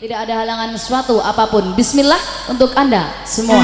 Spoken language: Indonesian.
Tidak ada halangan suatu apa pun. Bismillah untuk Anda semua.